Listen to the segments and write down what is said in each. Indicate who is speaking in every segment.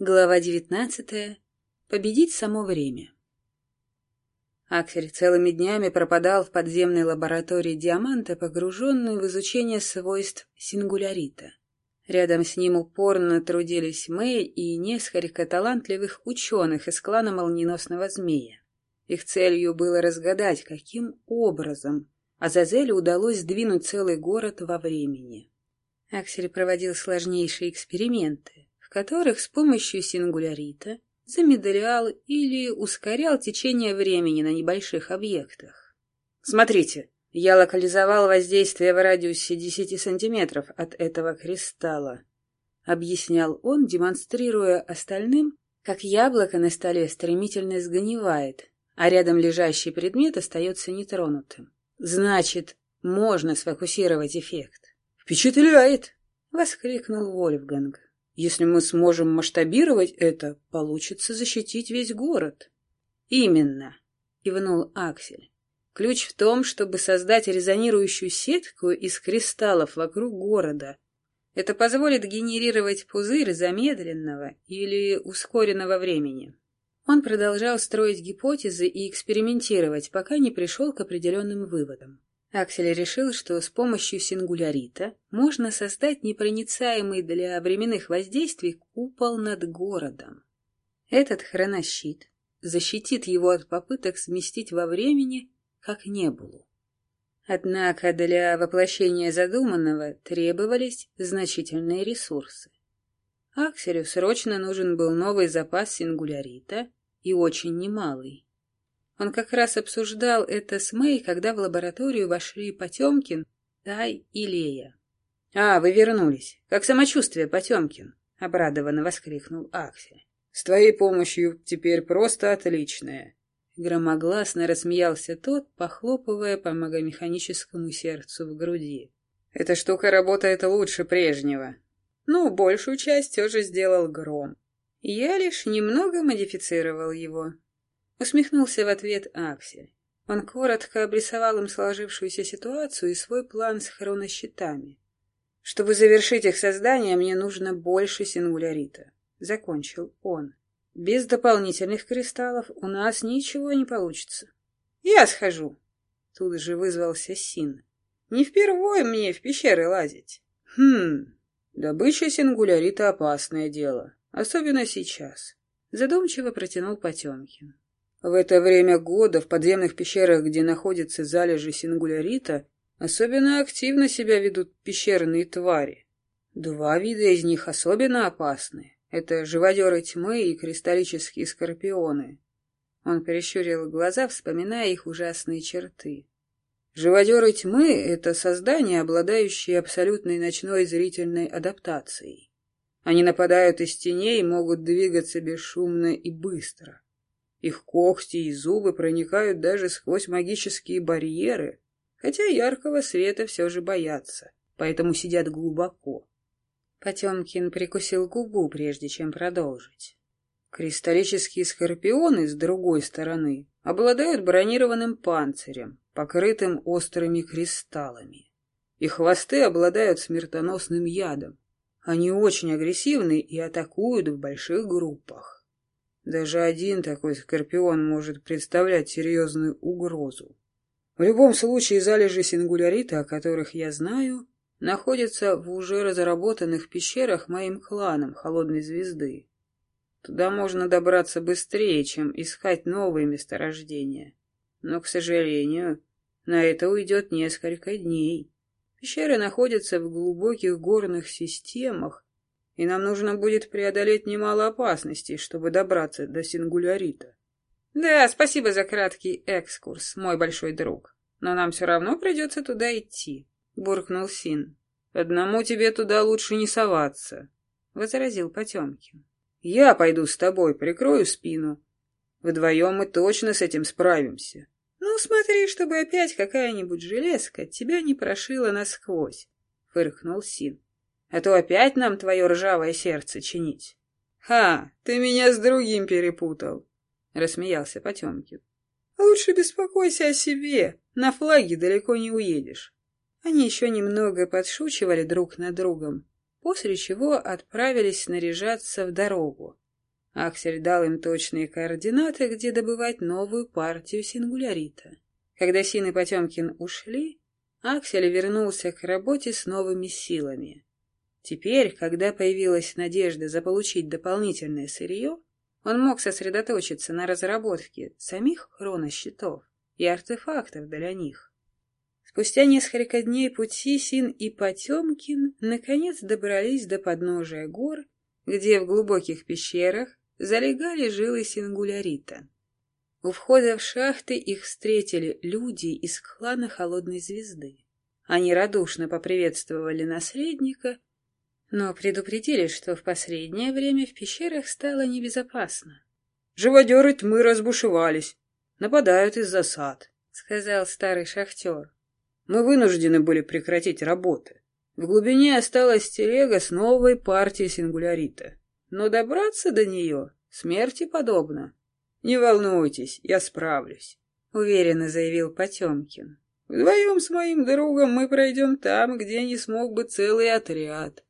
Speaker 1: Глава девятнадцатая. Победить само время. Аксель целыми днями пропадал в подземной лаборатории Диаманта, погруженный в изучение свойств сингулярита. Рядом с ним упорно трудились Мэй и несколько талантливых ученых из клана Молниеносного Змея. Их целью было разгадать, каким образом Азазелю удалось сдвинуть целый город во времени. Аксель проводил сложнейшие эксперименты, которых с помощью сингулярита замедлял или ускорял течение времени на небольших объектах. Смотрите, я локализовал воздействие в радиусе 10 сантиметров от этого кристалла, объяснял он, демонстрируя остальным, как яблоко на столе стремительно сгнивает, а рядом лежащий предмет остается нетронутым. Значит, можно сфокусировать эффект. «Впечатляет!» — воскликнул Вольфганг. Если мы сможем масштабировать это, получится защитить весь город. Именно, кивнул Аксель. Ключ в том, чтобы создать резонирующую сетку из кристаллов вокруг города. Это позволит генерировать пузырь замедленного или ускоренного времени. Он продолжал строить гипотезы и экспериментировать, пока не пришел к определенным выводам. Аксель решил, что с помощью сингулярита можно создать непроницаемый для временных воздействий купол над городом. Этот хронощит защитит его от попыток сместить во времени, как небулу. Однако для воплощения задуманного требовались значительные ресурсы. Акселю срочно нужен был новый запас сингулярита и очень немалый. Он как раз обсуждал это с Мэй, когда в лабораторию вошли Потемкин, Тай и Лея. — А, вы вернулись. Как самочувствие, Потемкин? — обрадованно воскликнул Аксель. — С твоей помощью теперь просто отличное. Громогласно рассмеялся тот, похлопывая по магомеханическому сердцу в груди. — Эта штука работает лучше прежнего. Ну, большую часть все же сделал Гром. Я лишь немного модифицировал его. Усмехнулся в ответ Аксель. Он коротко обрисовал им сложившуюся ситуацию и свой план с хронощитами. Чтобы завершить их создание, мне нужно больше сингулярита. Закончил он. Без дополнительных кристаллов у нас ничего не получится. Я схожу. Тут же вызвался Син. Не впервые мне в пещеры лазить. Хм, добыча сингулярита опасное дело, особенно сейчас. Задумчиво протянул Потемкин. В это время года в подземных пещерах, где находятся залежи сингулярита, особенно активно себя ведут пещерные твари. Два вида из них особенно опасны. Это живодеры тьмы и кристаллические скорпионы. Он прищурил глаза, вспоминая их ужасные черты. Живодеры тьмы — это создания, обладающие абсолютной ночной зрительной адаптацией. Они нападают из теней и могут двигаться бесшумно и быстро. Их когти и зубы проникают даже сквозь магические барьеры, хотя яркого света все же боятся, поэтому сидят глубоко. Потемкин прикусил губу, прежде чем продолжить. Кристаллические скорпионы, с другой стороны, обладают бронированным панцирем, покрытым острыми кристаллами. Их хвосты обладают смертоносным ядом. Они очень агрессивны и атакуют в больших группах. Даже один такой скорпион может представлять серьезную угрозу. В любом случае, залежи сингулярита, о которых я знаю, находятся в уже разработанных пещерах моим кланом Холодной Звезды. Туда можно добраться быстрее, чем искать новые месторождения. Но, к сожалению, на это уйдет несколько дней. Пещеры находятся в глубоких горных системах, и нам нужно будет преодолеть немало опасностей, чтобы добраться до сингулярита. Да, спасибо за краткий экскурс, мой большой друг. Но нам все равно придется туда идти, буркнул Син. Одному тебе туда лучше не соваться, возразил Потемкин. Я пойду с тобой, прикрою спину. Вдвоем мы точно с этим справимся. Ну, смотри, чтобы опять какая-нибудь железка тебя не прошила насквозь, фыркнул Син а то опять нам твое ржавое сердце чинить. — Ха, ты меня с другим перепутал, — рассмеялся Потемкин. — Лучше беспокойся о себе, на флаге далеко не уедешь. Они еще немного подшучивали друг над другом, после чего отправились снаряжаться в дорогу, Аксель дал им точные координаты, где добывать новую партию сингулярита. Когда Син и Потемкин ушли, Аксель вернулся к работе с новыми силами. Теперь, когда появилась надежда заполучить дополнительное сырье, он мог сосредоточиться на разработке самих хроносчетов и артефактов для них. Спустя несколько дней пути Син и Потемкин наконец добрались до подножия гор, где в глубоких пещерах залегали жилы сингулярита. У входа в шахты их встретили люди из клана Холодной Звезды. Они радушно поприветствовали наследника, но предупредили, что в последнее время в пещерах стало небезопасно. «Живодеры тьмы разбушевались, нападают из засад», — сказал старый шахтер. Мы вынуждены были прекратить работы. В глубине осталась телега с новой партией сингулярита. Но добраться до нее смерти подобно. Не волнуйтесь, я справлюсь, — уверенно заявил Потемкин. Вдвоем с моим другом мы пройдем там, где не смог бы целый отряд.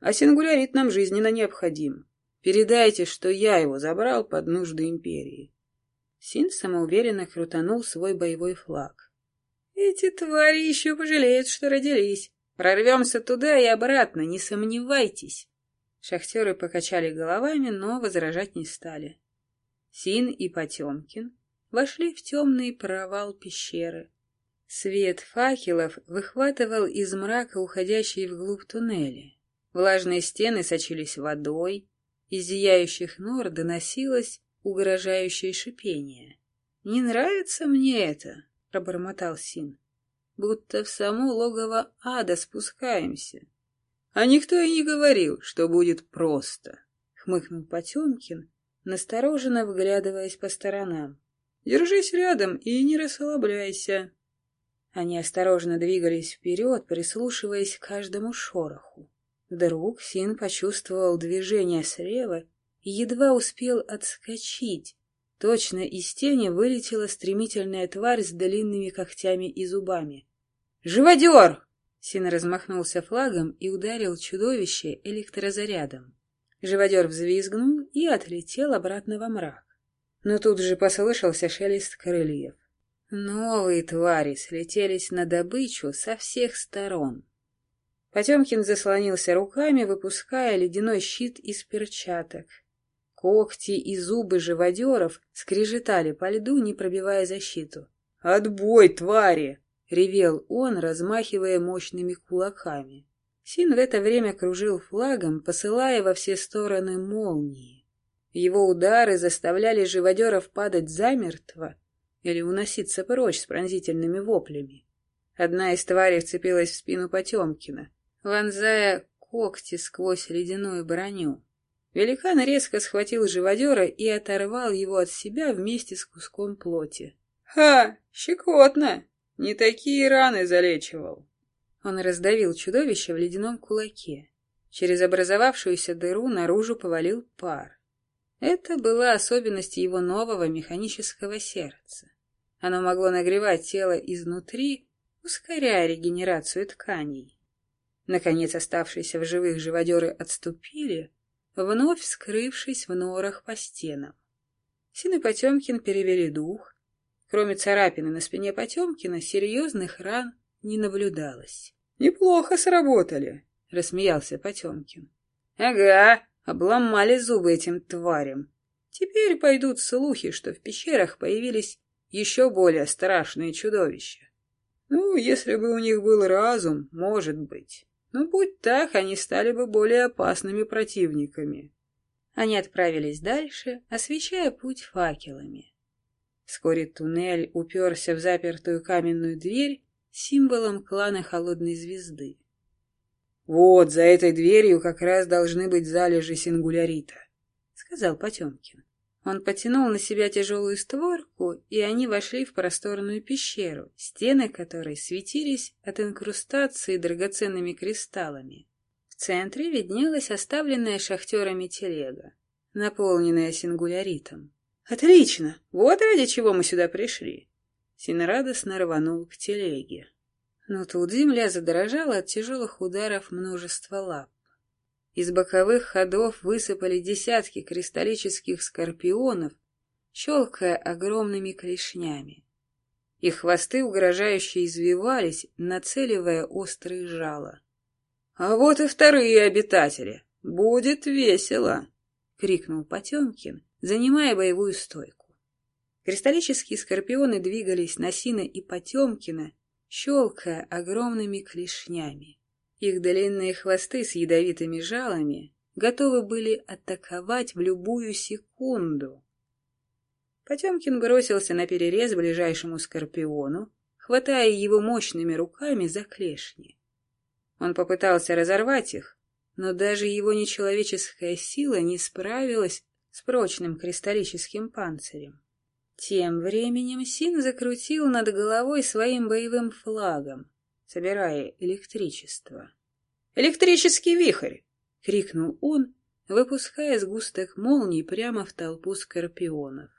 Speaker 1: А сингулярит нам жизненно необходим. Передайте, что я его забрал под нужды империи. Син самоуверенно крутанул свой боевой флаг. Эти твари еще пожалеют, что родились. Прорвемся туда и обратно, не сомневайтесь. Шахтеры покачали головами, но возражать не стали. Син и Потемкин вошли в темный провал пещеры. Свет факелов выхватывал из мрака уходящие вглубь туннели. Влажные стены сочились водой, из зияющих нор доносилось угрожающее шипение. «Не нравится мне это!» — пробормотал Син. «Будто в само логово ада спускаемся». «А никто и не говорил, что будет просто», — хмыкнул Потемкин, настороженно выглядываясь по сторонам. «Держись рядом и не расслабляйся». Они осторожно двигались вперед, прислушиваясь к каждому шороху. Вдруг Син почувствовал движение слева и едва успел отскочить, Точно из тени вылетела стремительная тварь с длинными когтями и зубами. «Живодер!» Син размахнулся флагом и ударил чудовище электрозарядом. Живодер взвизгнул и отлетел обратно во мрак. Но тут же послышался шелест крыльев. Новые твари слетелись на добычу со всех сторон. Потемкин заслонился руками, выпуская ледяной щит из перчаток, Когти и зубы живодеров скрежетали по льду, не пробивая защиту. «Отбой, твари!» — ревел он, размахивая мощными кулаками. Син в это время кружил флагом, посылая во все стороны молнии. Его удары заставляли живодеров падать замертво или уноситься прочь с пронзительными воплями. Одна из тварей вцепилась в спину Потемкина, вонзая когти сквозь ледяную броню. Великан резко схватил живодера и оторвал его от себя вместе с куском плоти. «Ха! Щекотно! Не такие раны залечивал!» Он раздавил чудовище в ледяном кулаке. Через образовавшуюся дыру наружу повалил пар. Это была особенность его нового механического сердца. Оно могло нагревать тело изнутри, ускоряя регенерацию тканей. Наконец, оставшиеся в живых живодеры отступили, вновь скрывшись в норах по стенам. Син и Потемкин перевели дух. Кроме царапины на спине Потемкина, серьезных ран не наблюдалось. — Неплохо сработали, — рассмеялся Потемкин. — Ага, обломали зубы этим тварям. Теперь пойдут слухи, что в пещерах появились еще более страшные чудовища. Ну, если бы у них был разум, может быть. Но будь так, они стали бы более опасными противниками. Они отправились дальше, освещая путь факелами. Вскоре туннель уперся в запертую каменную дверь символом клана Холодной Звезды. «Вот, за этой дверью как раз должны быть залежи сингулярита», — сказал Потемкин. Он потянул на себя тяжелую створку, и они вошли в просторную пещеру, стены которой светились от инкрустации драгоценными кристаллами. В центре виднелась оставленная шахтерами телега, наполненная сингуляритом. «Отлично! Вот ради чего мы сюда пришли!» Син радостно рванул к телеге. Но тут земля задрожала от тяжелых ударов множества лап. Из боковых ходов высыпали десятки кристаллических скорпионов, щелкая огромными клешнями. Их хвосты угрожающе извивались, нацеливая острые жало. — А вот и вторые обитатели. Будет весело! — крикнул Потемкин, занимая боевую стойку. Кристаллические скорпионы двигались на Сина и Потемкина, щелкая огромными клешнями. Их длинные хвосты с ядовитыми жалами готовы были атаковать в любую секунду. Потемкин бросился на перерез ближайшему скорпиону, хватая его мощными руками за клешни. Он попытался разорвать их, но даже его нечеловеческая сила не справилась с прочным кристаллическим панцирем. Тем временем Син закрутил над головой своим боевым флагом, собирая электричество. «Электрический вихрь!» — крикнул он, выпуская сгусток молний прямо в толпу скорпионов.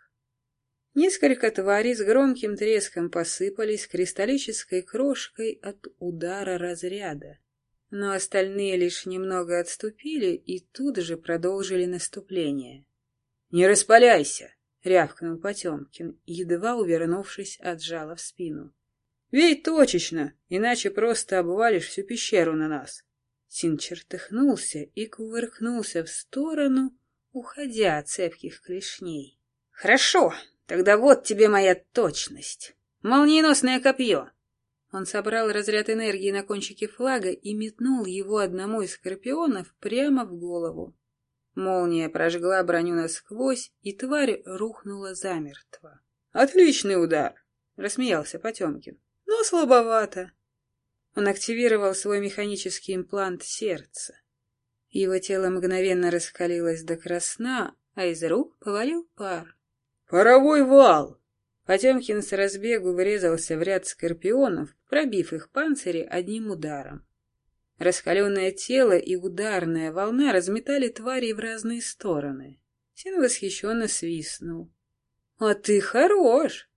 Speaker 1: Несколько тварей с громким треском посыпались кристаллической крошкой от удара разряда, но остальные лишь немного отступили и тут же продолжили наступление. «Не распаляйся!» — рявкнул Потемкин, едва увернувшись от жала в спину. — Вей точечно, иначе просто обвалишь всю пещеру на нас. Син чертыхнулся и кувыркнулся в сторону, уходя от цепких клешней. — Хорошо, тогда вот тебе моя точность. Молниеносное копье. Он собрал разряд энергии на кончике флага и метнул его одному из скорпионов прямо в голову. Молния прожгла броню насквозь, и тварь рухнула замертво. «Отличный удар!» — рассмеялся Потемкин. «Но слабовато». Он активировал свой механический имплант сердца. Его тело мгновенно раскалилось до красна, а из рук повалил пар. «Паровой вал!» Потемкин с разбегу врезался в ряд скорпионов, пробив их панцири одним ударом. Раскаленное тело и ударная волна разметали твари в разные стороны. Син восхищенно свистнул. — А ты хорош!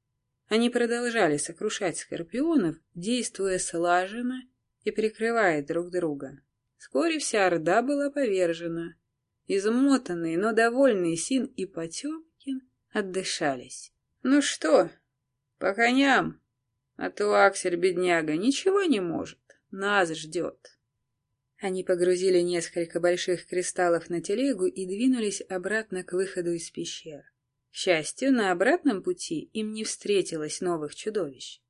Speaker 1: Они продолжали сокрушать скорпионов, действуя слаженно и прикрывая друг друга. Вскоре вся орда была повержена. Измотанные, но довольные Син и Потемкин отдышались. — Ну что, по коням? А то Аксель, бедняга, ничего не может. Нас ждет. Они погрузили несколько больших кристаллов на телегу и двинулись обратно к выходу из пещер. К счастью, на обратном пути им не встретилось новых чудовищ.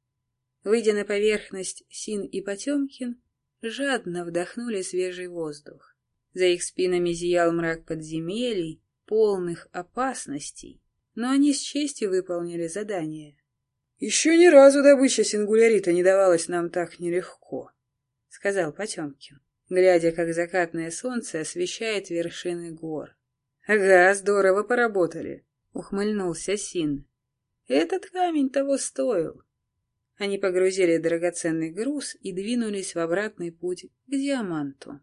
Speaker 1: Выйдя на поверхность, Син и Потемкин жадно вдохнули свежий воздух. За их спинами зиял мрак подземелий, полных опасностей, но они с честью выполнили задание. — Еще ни разу добыча сингулярита не давалась нам так нелегко, — сказал Потемкин глядя, как закатное солнце освещает вершины гор. — Ага, здорово поработали, — ухмыльнулся Син. — Этот камень того стоил. Они погрузили драгоценный груз и двинулись в обратный путь к Диаманту.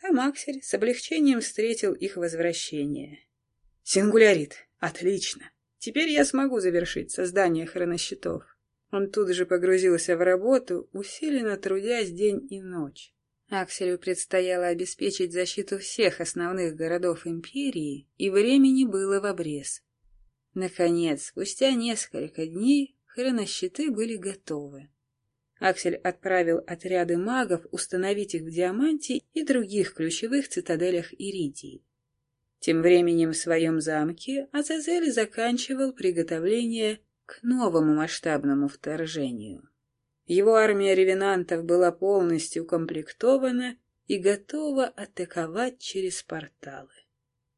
Speaker 1: Там Аксель с облегчением встретил их возвращение. — Сингулярит, отлично. Теперь я смогу завершить создание хроносчетов. Он тут же погрузился в работу, усиленно трудясь день и ночь. Акселю предстояло обеспечить защиту всех основных городов империи, и времени было в обрез. Наконец, спустя несколько дней, хронощиты были готовы. Аксель отправил отряды магов установить их в Диаманте и других ключевых цитаделях Иридии. Тем временем в своем замке Азазель заканчивал приготовление к новому масштабному вторжению. Его армия ревенантов была полностью укомплектована и готова атаковать через порталы.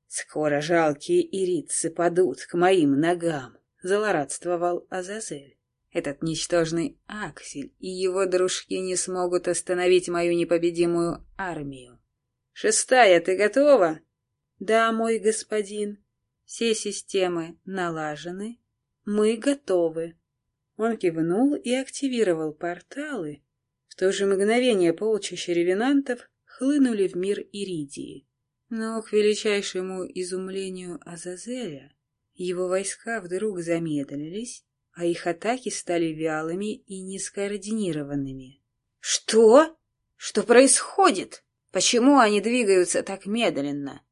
Speaker 1: «Скоро жалкие ирицы падут к моим ногам», — злорадствовал Азазель. «Этот ничтожный Аксель и его дружки не смогут остановить мою непобедимую армию. Шестая, ты готова?» «Да, мой господин. Все системы налажены. Мы готовы», он кивнул и активировал порталы. В то же мгновение полчища ревенантов хлынули в мир Иридии. Но к величайшему изумлению Азазеля его войска вдруг замедлились, а их атаки стали вялыми и нескоординированными. «Что? Что происходит?» Почему они двигаются так медленно?